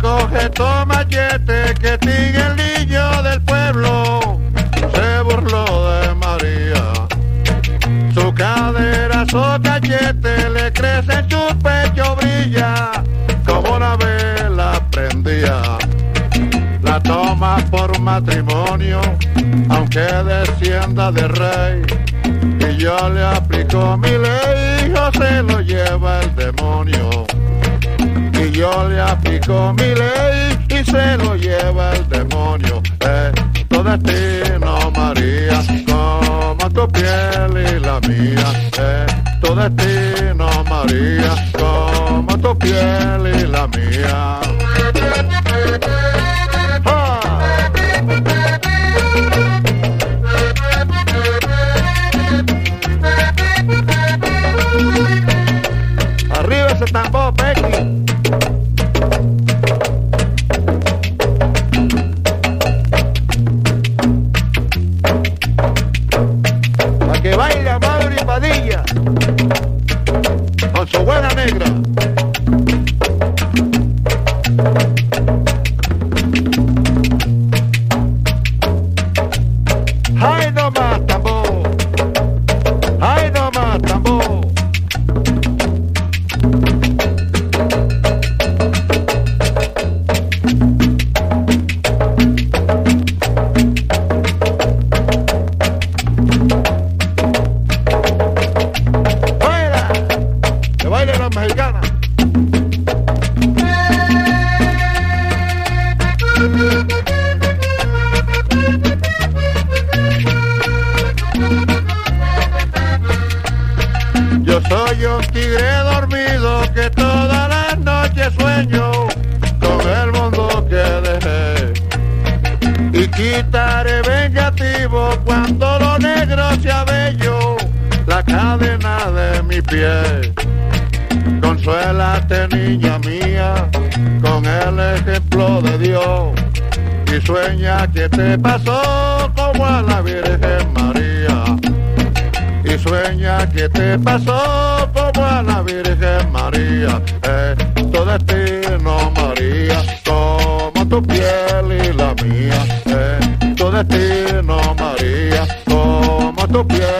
coge tu machete que tiene el niño del pueblo se burló de María. Su cadera, su cachete le crece, su pecho brilla como una vela prendía. La toma por matrimonio, aunque descienda de rey. Y yo le aplico mi ley, hijo se lo lleva el demonio. Y yo le aplico mi ley y se lo lleva el demonio. Eh, tu destino, María, como tu piel y la mía. Eh, tu destino, María, como tu piel y la mía. Padilla con su buena negra. ¡Que bailen las mexicanas! Yo soy un tigre dormido que todas las noches sueño con el mundo que dejé. Y quitaré vengativo cuando lo negro sea bello, la cadena de mi pie. Consuélate niña mía con el ejemplo de Dios y sueña que te pasó como a la Virgen María y sueña que te pasó como a la Virgen María. Tu destino, María, como tu piel y la mía. Eh, tu destino, María, como tu piel